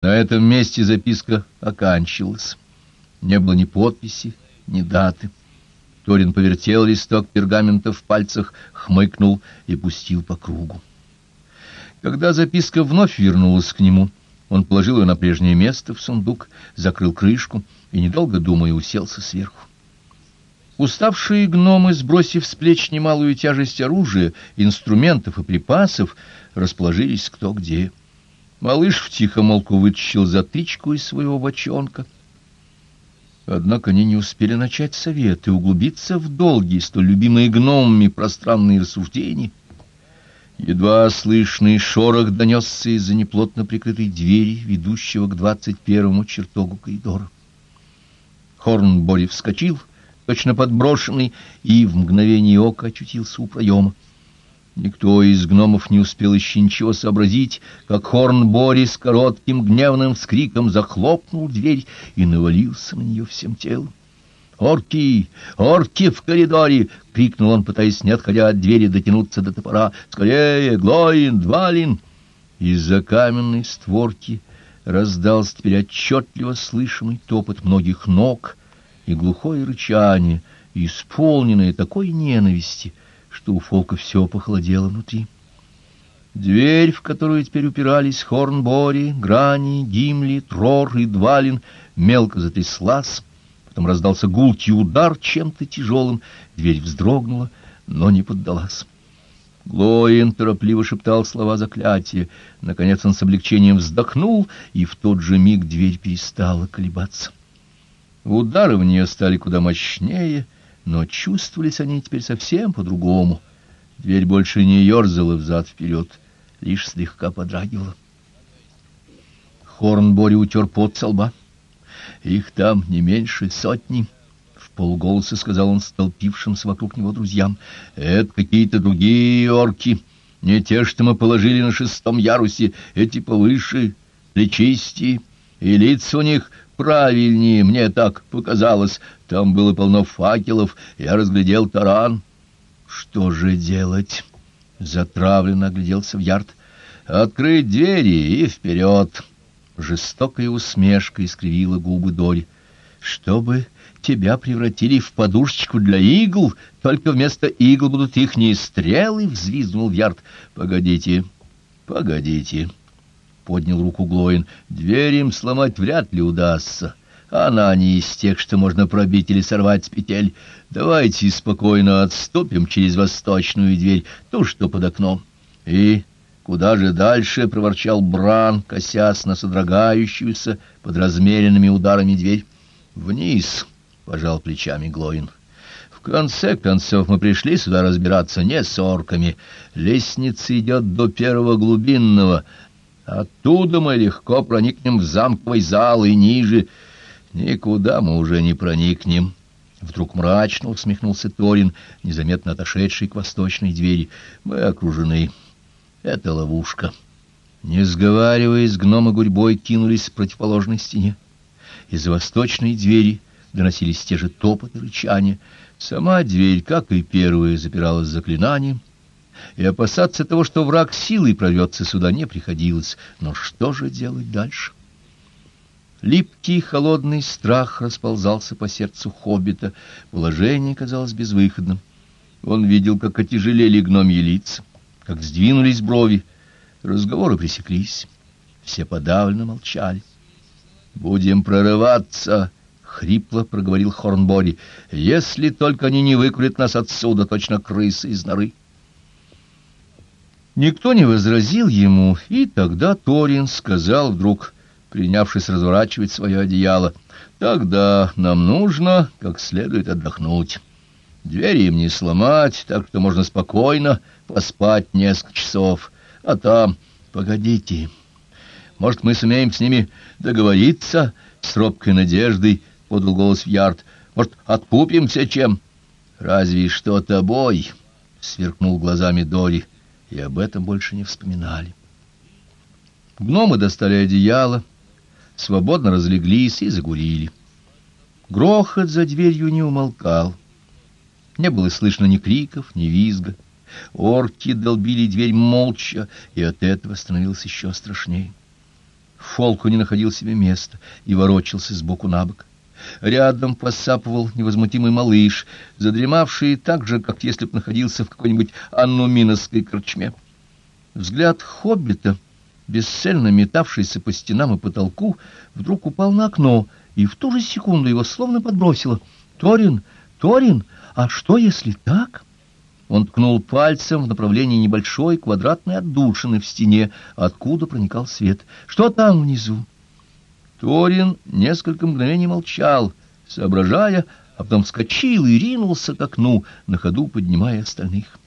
На этом месте записка оканчивалась. Не было ни подписи, ни даты. Торин повертел листок пергамента в пальцах, хмыкнул и пустил по кругу. Когда записка вновь вернулась к нему, он положил ее на прежнее место в сундук, закрыл крышку и, недолго думая, уселся сверху. Уставшие гномы, сбросив с плеч немалую тяжесть оружия, инструментов и припасов, расположились кто где. Малыш втихомолку вытащил затычку из своего бочонка. Однако они не успели начать совет и углубиться в долгие, столь любимые гномами пространные рассуждения. Едва слышный шорох донесся из-за неплотно прикрытой двери, ведущего к двадцать первому чертогу коридора. Хорнбори вскочил, точно подброшенный, и в мгновение ока очутился у проема. Никто из гномов не успел еще ничего сообразить, как Хорн с коротким гневным вскриком захлопнул дверь и навалился на нее всем телом. «Орки! Орки в коридоре!» — крикнул он, пытаясь, не отходя от двери, дотянуться до топора. «Скорее! Глоин! Двалин!» Из-за каменной створки раздался теперь отчетливо слышимый топот многих ног и глухое рычание, исполненное такой ненависти — что у Фолка все похолодело внутри. Дверь, в которую теперь упирались Хорнбори, Грани, Гимли, Трор и Двалин, мелко затряслась, потом раздался гулкий удар чем-то тяжелым, дверь вздрогнула, но не поддалась. Глоин торопливо шептал слова заклятия. Наконец он с облегчением вздохнул, и в тот же миг дверь перестала колебаться. Удары в нее стали куда мощнее — но чувствовались они теперь совсем по-другому. Дверь больше не ерзала взад-вперед, лишь слегка подрагивала. Хорнбори утер пот со лба. «Их там не меньше сотни», — в полголоса сказал он столпившимся вокруг него друзьям. «Это какие-то другие орки, не те, что мы положили на шестом ярусе, эти повыше, плечистие, и лица у них правильнее, мне так показалось. Там было полно факелов, я разглядел таран. Что же делать? Затравленно огляделся в ярд. Открыть двери и вперед. Жестокая усмешка искривила губы Дори. Чтобы тебя превратили в подушечку для игл, только вместо игл будут ихние стрелы, — взвизгнул Ярд. Погодите, погодите поднял руку Глоин. «Дверь им сломать вряд ли удастся. Она не из тех, что можно пробить или сорвать с петель. Давайте спокойно отступим через восточную дверь, ту, что под окном. И куда же дальше?» — проворчал Бран, косясь на содрогающуюся под размеренными ударами дверь. «Вниз!» — пожал плечами Глоин. В конце концов, мы пришли сюда разбираться не с орками. Лестница идет до первого глубинного, Оттуда мы легко проникнем в замковый зал и ниже. Никуда мы уже не проникнем. Вдруг мрачно усмехнулся Торин, незаметно отошедший к восточной двери. Мы окружены. Это ловушка. Не сговариваясь, гномы гурьбой кинулись к противоположной стене. Из-за восточной двери доносились те же топот и рычания. Сама дверь, как и первая, запиралась заклинанием, и опасаться того, что враг силой прорвется сюда, не приходилось. Но что же делать дальше? Липкий холодный страх расползался по сердцу хоббита. Положение казалось безвыходным. Он видел, как отяжелели гномьи лица, как сдвинулись брови. Разговоры пресеклись. Все подавленно молчали. «Будем прорываться!» — хрипло проговорил Хорнбори. «Если только они не выкурят нас отсюда, точно крысы из норы». Никто не возразил ему, и тогда Торин сказал вдруг, принявшись разворачивать свое одеяло, «Тогда нам нужно как следует отдохнуть. Двери им не сломать, так что можно спокойно поспать несколько часов. А там, погодите, может, мы сумеем с ними договориться?» С робкой надеждой подал голос в ярд. «Может, откупимся чем?» «Разве что тобой?» — сверкнул глазами Дори и об этом больше не вспоминали. Гномы достали одеяло, свободно разлеглись и загурили. Грохот за дверью не умолкал. Не было слышно ни криков, ни визга. Орки долбили дверь молча, и от этого становилось еще страшнее. Фолку не находил себе места и ворочался сбоку на бок. Рядом посапывал невозмутимый малыш, задремавший так же, как если б находился в какой-нибудь аннуминовской корчме. Взгляд хоббита, бесцельно метавшийся по стенам и потолку, вдруг упал на окно, и в ту же секунду его словно подбросило. «Торин! Торин! А что, если так?» Он ткнул пальцем в направлении небольшой квадратной отдушины в стене, откуда проникал свет. «Что там внизу?» Торин несколько мгновений молчал, соображая, а потом вскочил и ринулся к окну, на ходу поднимая остальных.